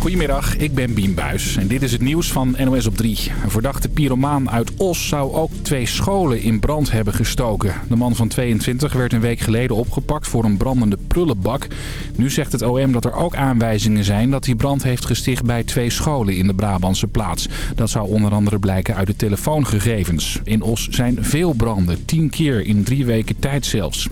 Goedemiddag, ik ben Bien Buis en dit is het nieuws van NOS op 3. Een verdachte pyromaan uit Os zou ook twee scholen in brand hebben gestoken. De man van 22 werd een week geleden opgepakt voor een brandende prullenbak. Nu zegt het OM dat er ook aanwijzingen zijn dat hij brand heeft gesticht bij twee scholen in de Brabantse plaats. Dat zou onder andere blijken uit de telefoongegevens. In Os zijn veel branden, tien keer in drie weken tijd zelfs.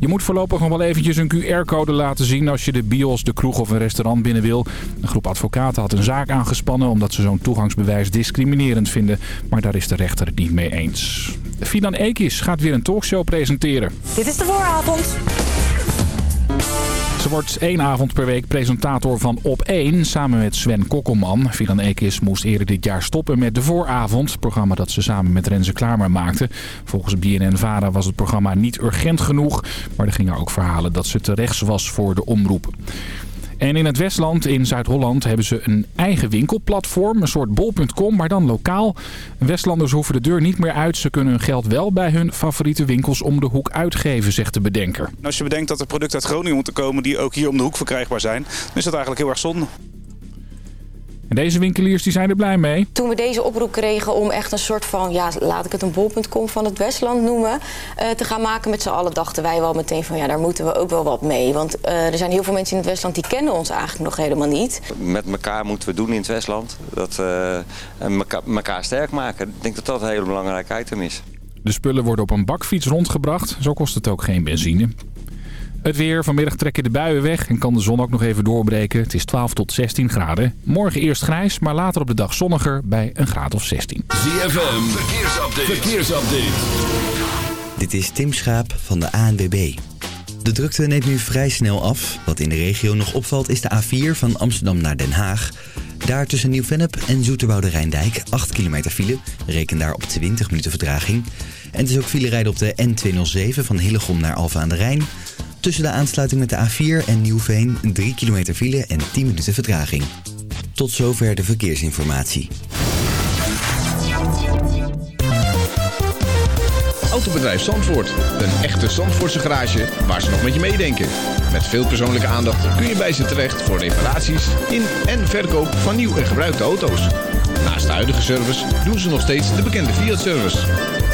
Je moet voorlopig nog wel eventjes een QR-code laten zien als je de bios, de kroeg of een restaurant binnen wil. Een groep advocaten had een zaak aangespannen omdat ze zo'n toegangsbewijs discriminerend vinden. Maar daar is de rechter het niet mee eens. Fidan Ekis gaat weer een talkshow presenteren. Dit is de vooravond. Ze wordt één avond per week presentator van Op 1 samen met Sven Kokkelman. Fidan Ekis moest eerder dit jaar stoppen met de vooravond. Het programma dat ze samen met Renze Klamer maakte. Volgens BNN-Vara was het programma niet urgent genoeg. Maar er gingen ook verhalen dat ze terechts was voor de omroep. En in het Westland, in Zuid-Holland, hebben ze een eigen winkelplatform. Een soort bol.com, maar dan lokaal. Westlanders hoeven de deur niet meer uit. Ze kunnen hun geld wel bij hun favoriete winkels om de hoek uitgeven, zegt de bedenker. Als je bedenkt dat er producten uit Groningen moeten komen die ook hier om de hoek verkrijgbaar zijn, dan is dat eigenlijk heel erg zonde. En deze winkeliers die zijn er blij mee. Toen we deze oproep kregen om echt een soort van, ja, laat ik het een bol.com van het Westland noemen, uh, te gaan maken met z'n allen, dachten wij wel meteen van, ja, daar moeten we ook wel wat mee. Want uh, er zijn heel veel mensen in het Westland die kennen ons eigenlijk nog helemaal niet. Met elkaar moeten we doen in het Westland. Dat uh, elkaar sterk maken. Ik denk dat dat een hele belangrijk item is. De spullen worden op een bakfiets rondgebracht. Zo kost het ook geen benzine. Het weer. Vanmiddag trekken de buien weg en kan de zon ook nog even doorbreken. Het is 12 tot 16 graden. Morgen eerst grijs, maar later op de dag zonniger bij een graad of 16. ZFM. Verkeersupdate. Verkeersupdate. Dit is Tim Schaap van de ANWB. De drukte neemt nu vrij snel af. Wat in de regio nog opvalt is de A4 van Amsterdam naar Den Haag. Daar tussen Nieuw-Vennep en Zoeterwoude Rijndijk 8 kilometer file. Reken daar op 20 minuten vertraging. En het is ook file rijden op de N207 van Hillegom naar Alfa aan de Rijn. Tussen de aansluiting met de A4 en Nieuwveen 3 kilometer file en 10 minuten vertraging. Tot zover de verkeersinformatie. Autobedrijf Zandvoort. Een echte Zandvoortse garage waar ze nog met je meedenken. Met veel persoonlijke aandacht kun je bij ze terecht voor reparaties in en verkoop van nieuw en gebruikte auto's. Naast de huidige service doen ze nog steeds de bekende Fiat-service.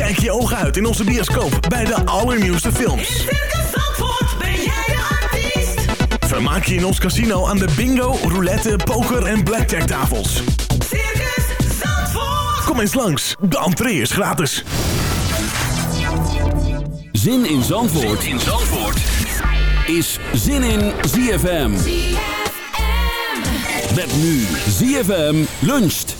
Kijk je ogen uit in onze bioscoop bij de allernieuwste films. In Circus Zandvoort ben jij de artiest. Vermaak je in ons casino aan de bingo, roulette, poker en blackjack tafels. Circus Zandvoort. Kom eens langs, de entree is gratis. Zin in Zandvoort, in Zandvoort. is Zin in ZFM. Met nu ZFM luncht.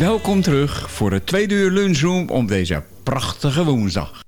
Welkom terug voor de tweede uur lunchroom op deze prachtige woensdag.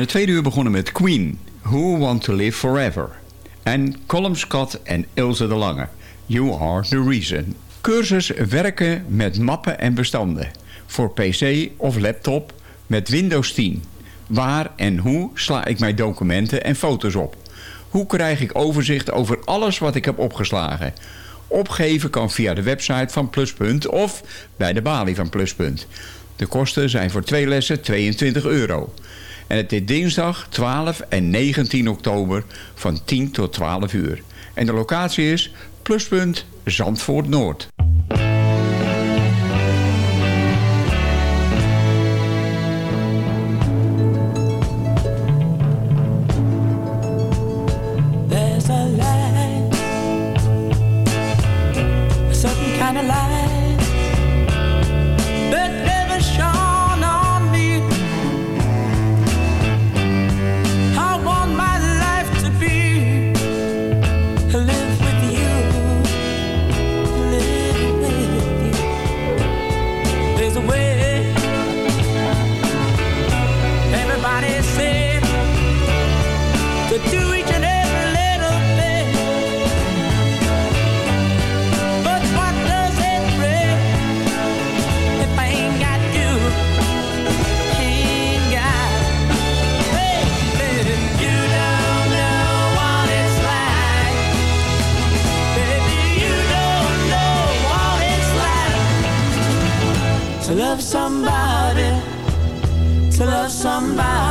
het tweede uur begonnen met Queen, Who Want To Live Forever. En Colm Scott en Ilse de Lange, You Are The Reason. Cursus werken met mappen en bestanden. Voor pc of laptop met Windows 10. Waar en hoe sla ik mijn documenten en foto's op? Hoe krijg ik overzicht over alles wat ik heb opgeslagen? Opgeven kan via de website van Pluspunt of bij de balie van Pluspunt. De kosten zijn voor twee lessen 22 euro. En het is dinsdag 12 en 19 oktober van 10 tot 12 uur. En de locatie is Pluspunt Zandvoort Noord. somebody, to love somebody.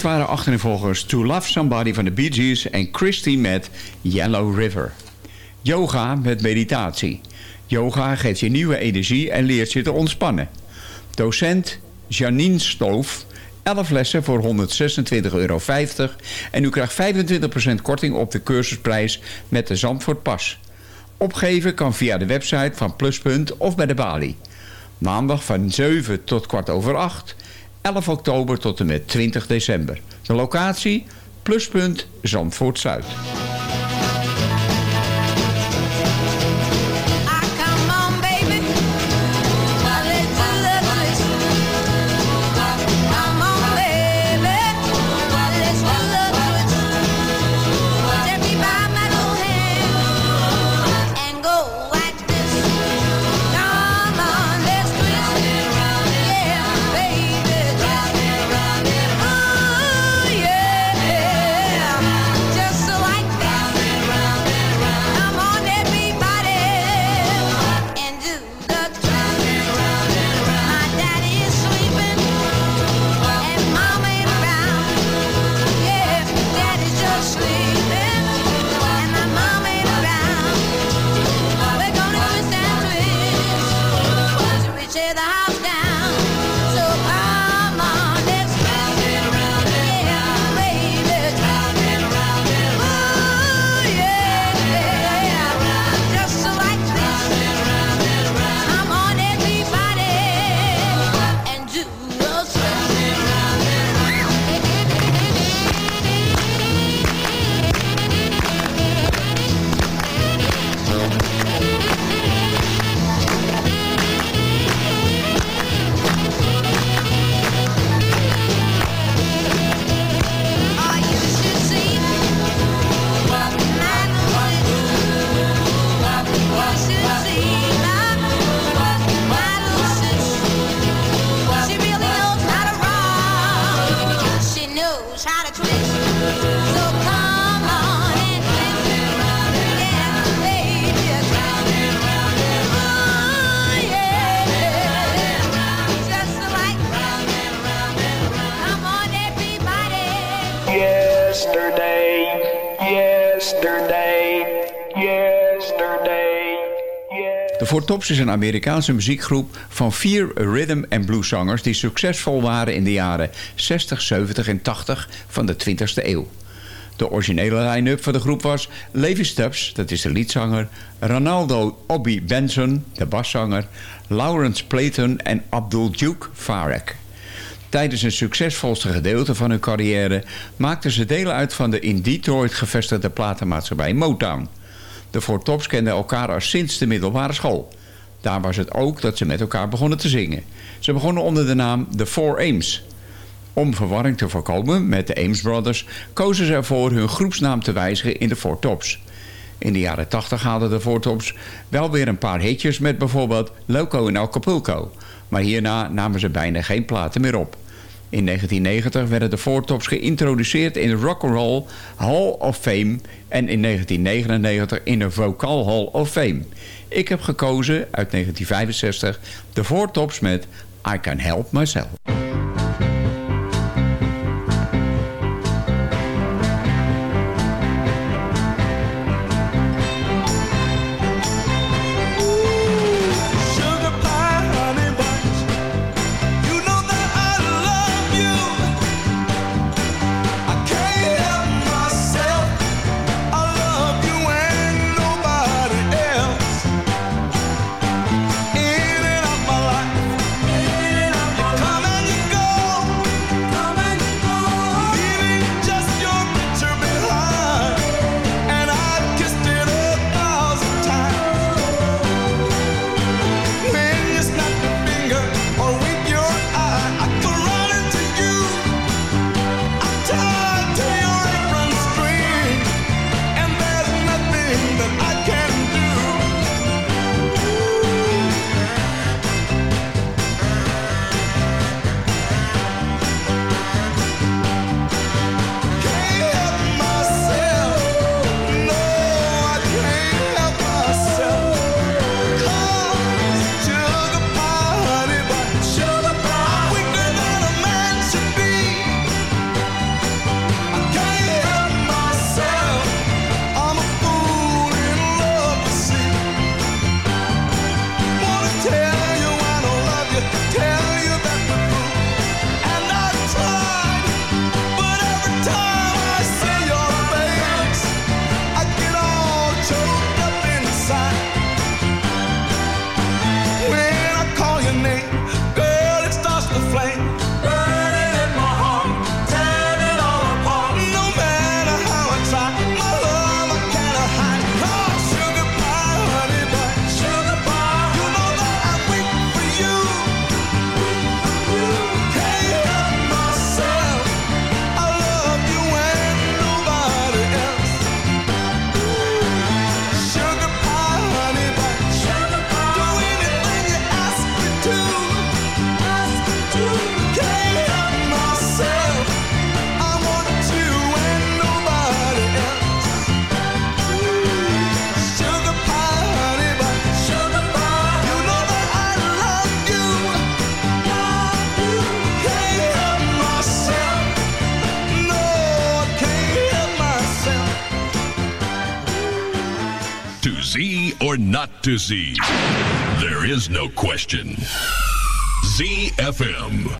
Dit waren achterinvolgers To Love Somebody van de Bee Gees en Christy met Yellow River. Yoga met meditatie. Yoga geeft je nieuwe energie en leert je te ontspannen. Docent Janine Stoof 11 lessen voor 126,50 euro. En u krijgt 25% korting op de cursusprijs met de Zandvoort Pas. Opgeven kan via de website van Pluspunt of bij de balie. Maandag van 7 tot kwart over 8 11 oktober tot en met 20 december. De locatie Pluspunt Zandvoort Four Tops is een Amerikaanse muziekgroep van vier rhythm en blueszangers die succesvol waren in de jaren 60, 70 en 80 van de 20e eeuw. De originele line-up van de groep was Levi Stubbs, dat is de liedzanger, Ronaldo Obi Benson, de baszanger, Lawrence Playton en Abdul Duke Farag. Tijdens een succesvolste gedeelte van hun carrière maakten ze deel uit van de in Detroit gevestigde platenmaatschappij Motown. De Four Tops kenden elkaar al sinds de middelbare school. Daar was het ook dat ze met elkaar begonnen te zingen. Ze begonnen onder de naam The Four Ames. Om verwarring te voorkomen met de Ames Brothers... kozen ze ervoor hun groepsnaam te wijzigen in de Four Tops. In de jaren 80 haalden de Four Tops wel weer een paar hitjes... met bijvoorbeeld Loco in Acapulco. Maar hierna namen ze bijna geen platen meer op. In 1990 werden de Four Tops geïntroduceerd in de Rock and Roll Hall of Fame... en in 1999 in de Vocal Hall of Fame. Ik heb gekozen uit 1965 de Four Tops met I Can Help Myself. is no question. ZFM.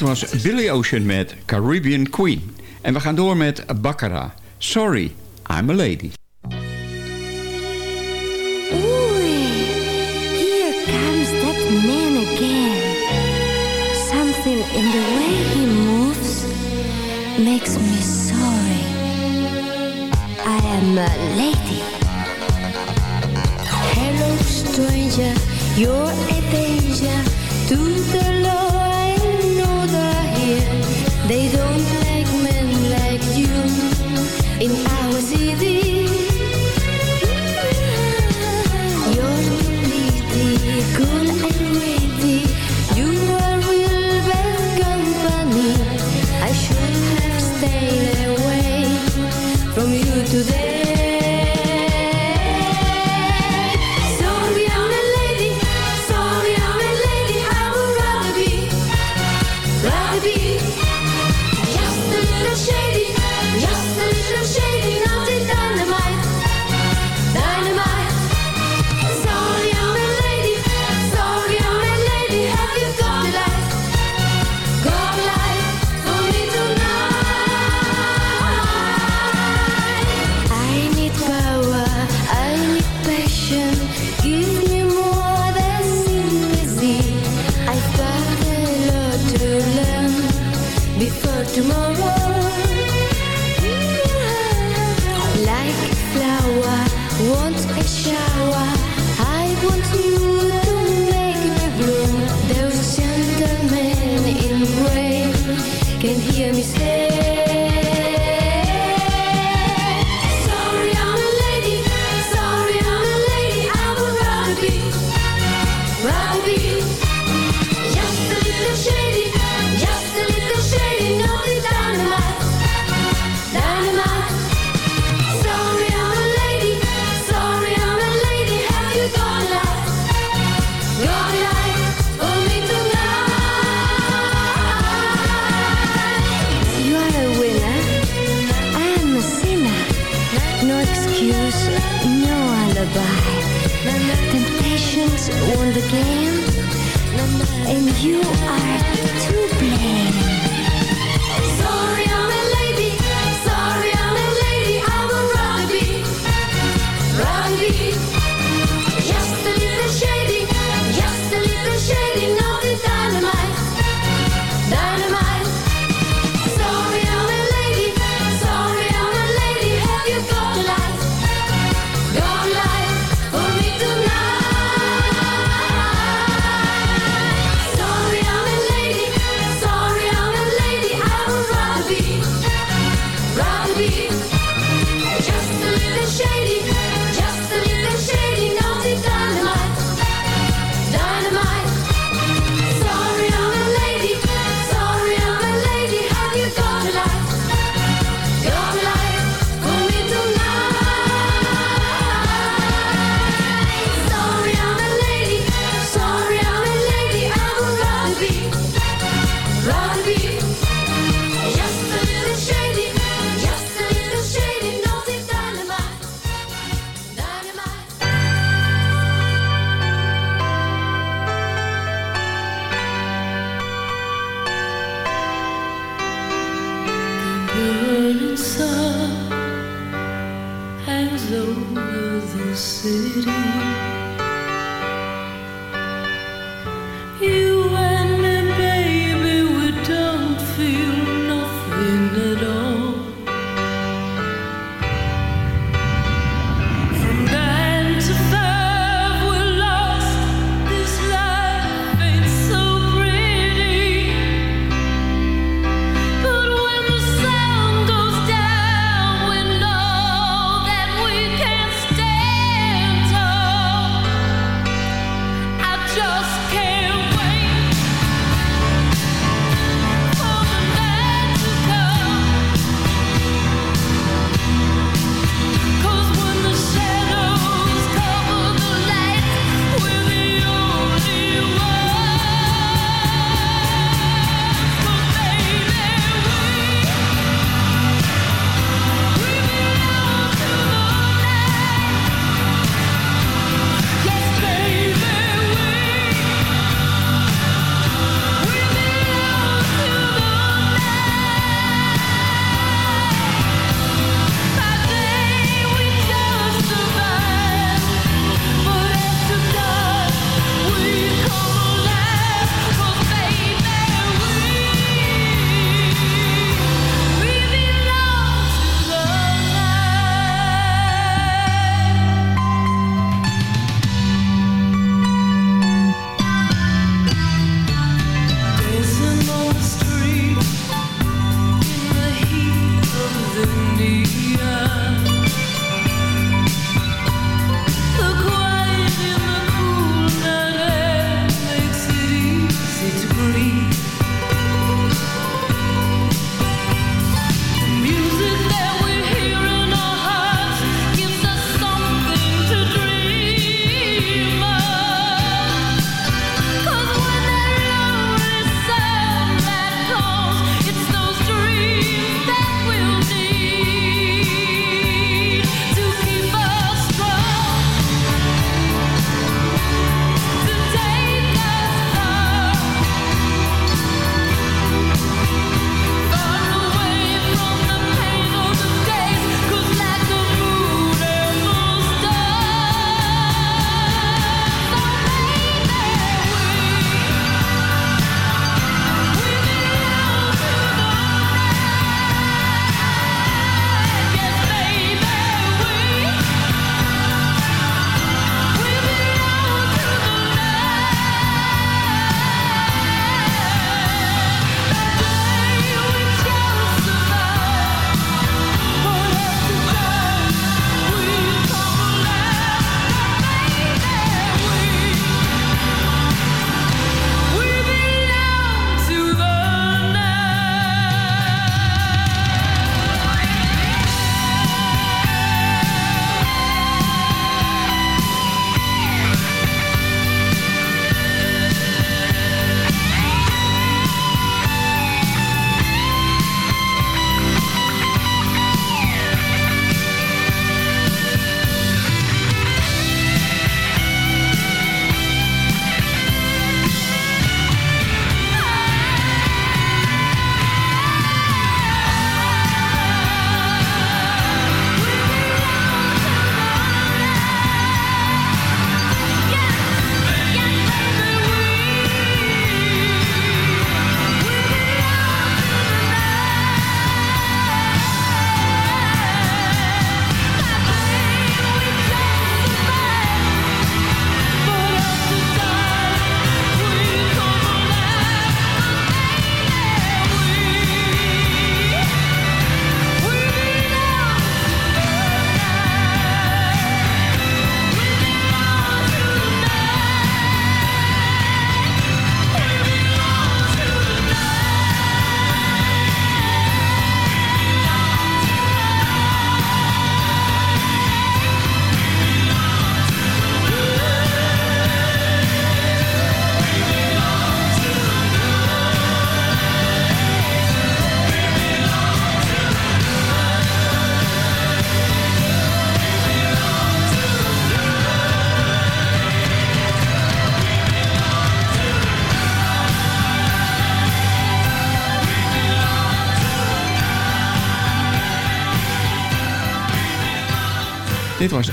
Dit was Billy Ocean met Caribbean Queen. En we gaan door met Baccarat. Sorry, I'm a lady. Oei, here comes that man again. Something in the way he moves makes me sorry. I am a lady. Hello stranger, you're a danger to the law. They don't like men like you. You. are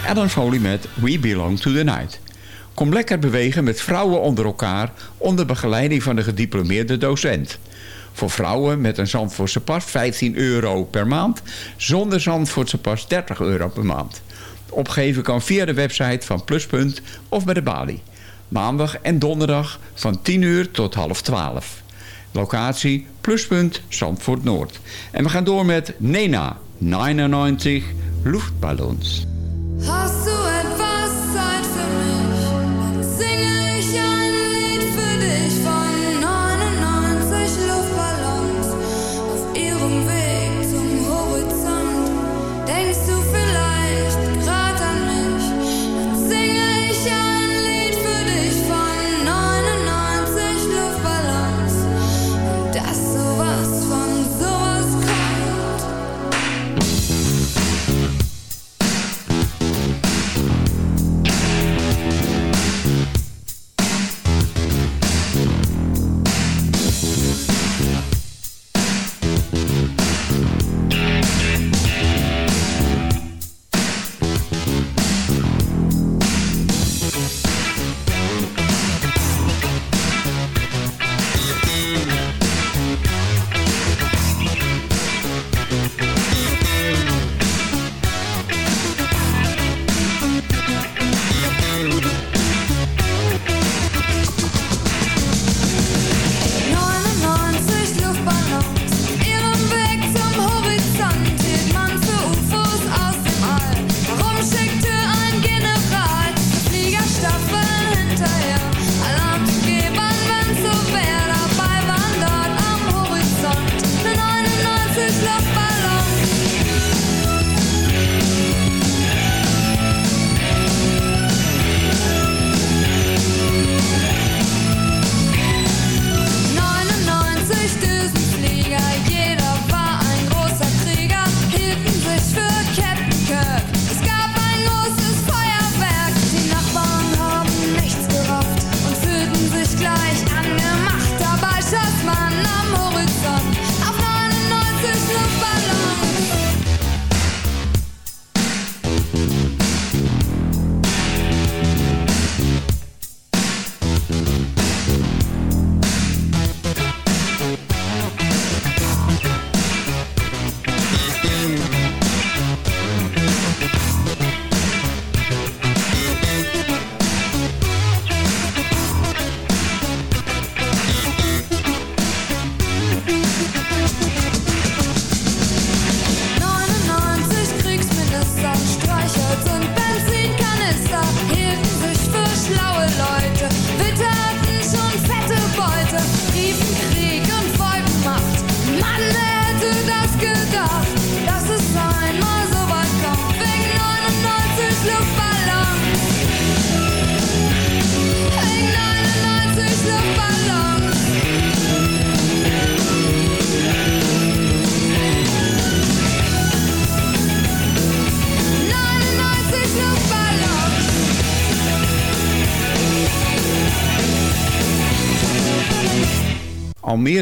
Alan Foley met We Belong to the Night. Kom lekker bewegen met vrouwen onder elkaar onder begeleiding van een gediplomeerde docent. Voor vrouwen met een Zandvoortse pas 15 euro per maand. Zonder Zandvoortse pas 30 euro per maand. Opgeven kan via de website van Pluspunt of bij de balie. Maandag en donderdag van 10 uur tot half 12. Locatie Pluspunt Zandvoort Noord. En we gaan door met Nena 99 Luftballons. Raça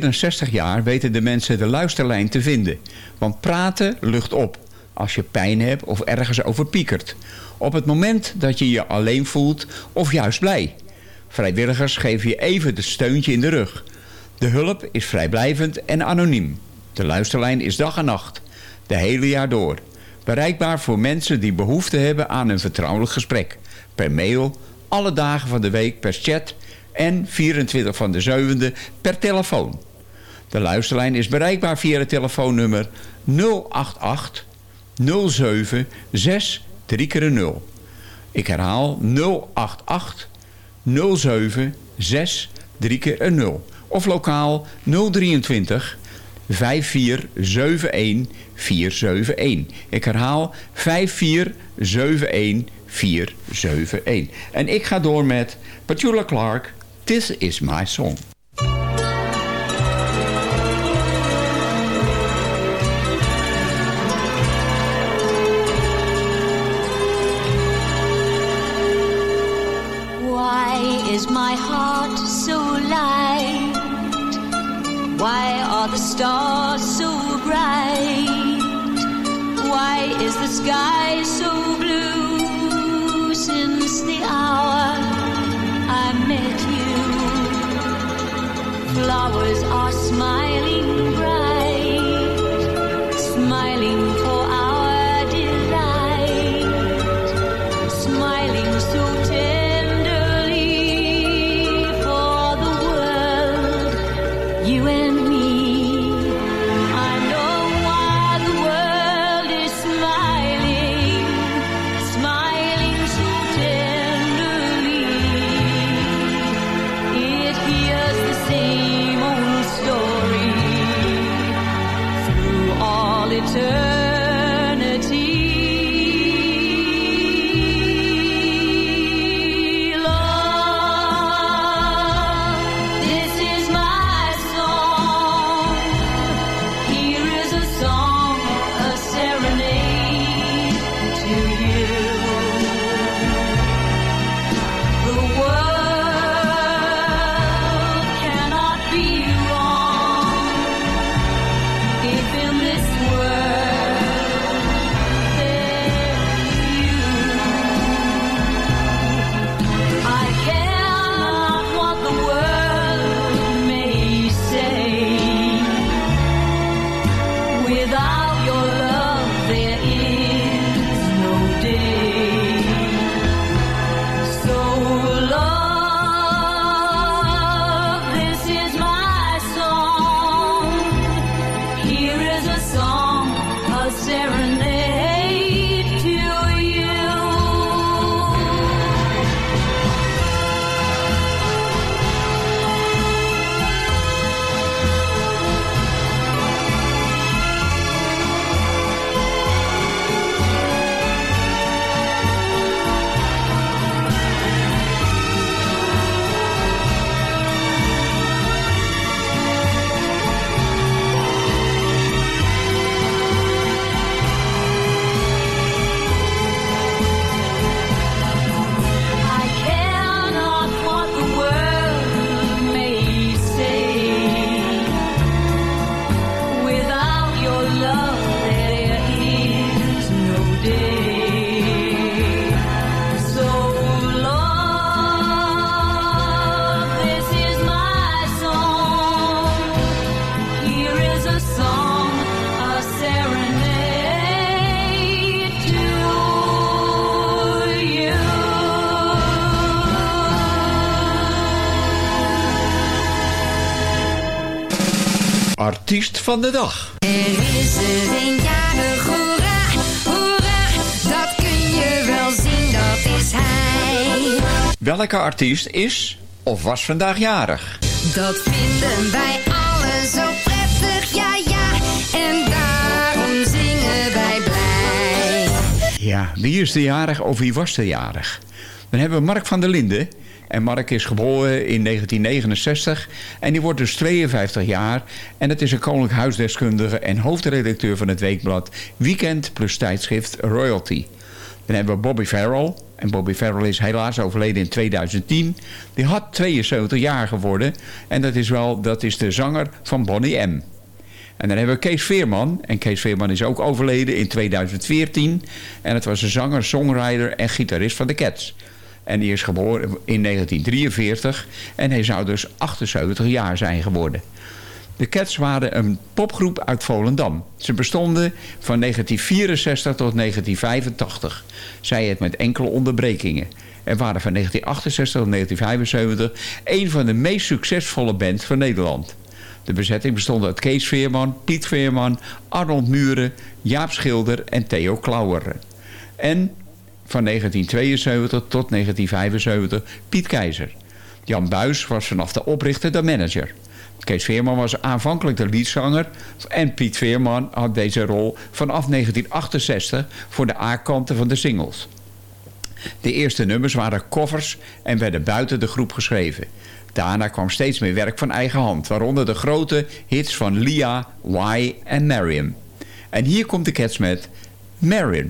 dan 60 jaar weten de mensen de luisterlijn te vinden. Want praten lucht op als je pijn hebt of ergens over piekert. Op het moment dat je je alleen voelt of juist blij. Vrijwilligers geven je even de steuntje in de rug. De hulp is vrijblijvend en anoniem. De luisterlijn is dag en nacht, de hele jaar door. Bereikbaar voor mensen die behoefte hebben aan een vertrouwelijk gesprek. Per mail, alle dagen van de week per chat en 24 van de 7e per telefoon. De luisterlijn is bereikbaar via het telefoonnummer 088 07 6 3 keer 0. Ik herhaal 088 07 6 3 keer 0. Of lokaal 023 5471 471. Ik herhaal 5471 471. En ik ga door met Petula Clark, This is my song. Why are the stars so bright? Why is the sky so blue since the hour I met you? Flowers are smiling. Artiest van de dag. Er is er een jarig, hoera, hoera, dat kun je wel zien, dat is hij. Welke artiest is of was vandaag jarig? Dat vinden wij allen zo prettig, ja ja, en daarom zingen wij blij. Ja, wie is de jarig of wie was de jarig? Dan hebben we Mark van der Linden. En Mark is geboren in 1969 en die wordt dus 52 jaar. En het is een koninklijk huisdeskundige en hoofdredacteur van het weekblad Weekend plus tijdschrift Royalty. Dan hebben we Bobby Farrell. En Bobby Farrell is helaas overleden in 2010. Die had 72 jaar geworden. En dat is wel dat is de zanger van Bonnie M. En dan hebben we Kees Veerman. En Kees Veerman is ook overleden in 2014. En het was een zanger, songwriter en gitarist van de Cats. En die is geboren in 1943. En hij zou dus 78 jaar zijn geworden. De Cats waren een popgroep uit Volendam. Ze bestonden van 1964 tot 1985. Zij het met enkele onderbrekingen. En waren van 1968 tot 1975 een van de meest succesvolle bands van Nederland. De bezetting bestond uit Kees Veerman, Piet Veerman, Arnold Muren, Jaap Schilder en Theo Klauwer. En van 1972 tot 1975 Piet Keizer. Jan Buis was vanaf de oprichter de manager. Kees Veerman was aanvankelijk de liedzanger en Piet Veerman had deze rol vanaf 1968 voor de A-kanten van de singles. De eerste nummers waren covers en werden buiten de groep geschreven. Daarna kwam steeds meer werk van eigen hand, waaronder de grote hits van Lia, Y en Marion. En hier komt de Cats met Marion.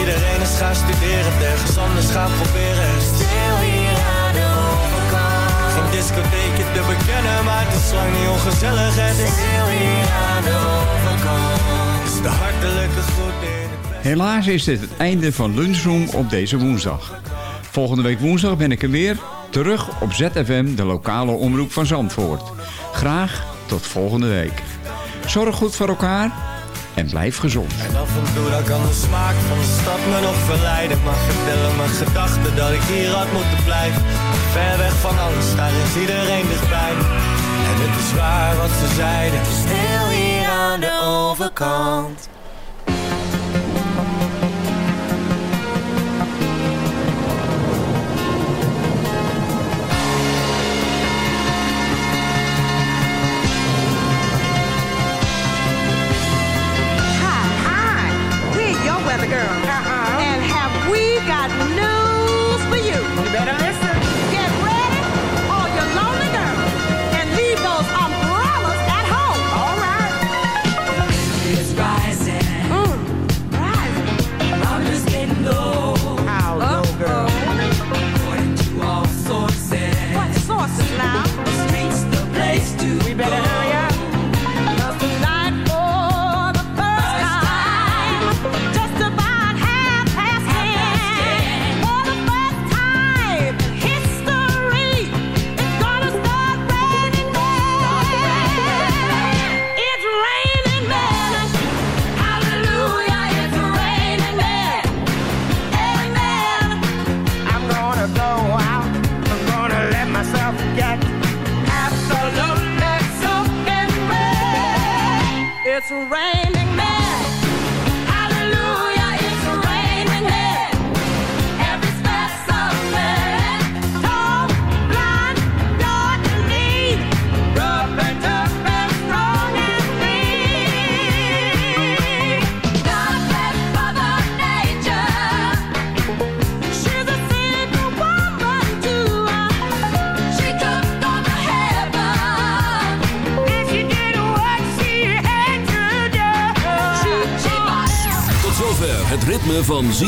iedereen is gaan studeren, ergens anders gaan proberen stil hier aan de overkant Geen discotheekje te bekennen, maar het is lang niet ongezellig Het is stil hier aan de overkant is de hartelijke groet Helaas is dit het einde van Lunchroom op deze woensdag. Volgende week woensdag ben ik er weer. Terug op ZFM, de lokale omroep van Zandvoort. Graag tot volgende week. Zorg goed voor elkaar en blijf gezond. En af en toe dan kan de smaak van de stad me nog verleiden Maar vertellen mijn gedachten dat ik hier had moeten blijven Ver weg van alles, daar is iedereen dichtbij. En het is waar wat ze zeiden stil hier aan de overkant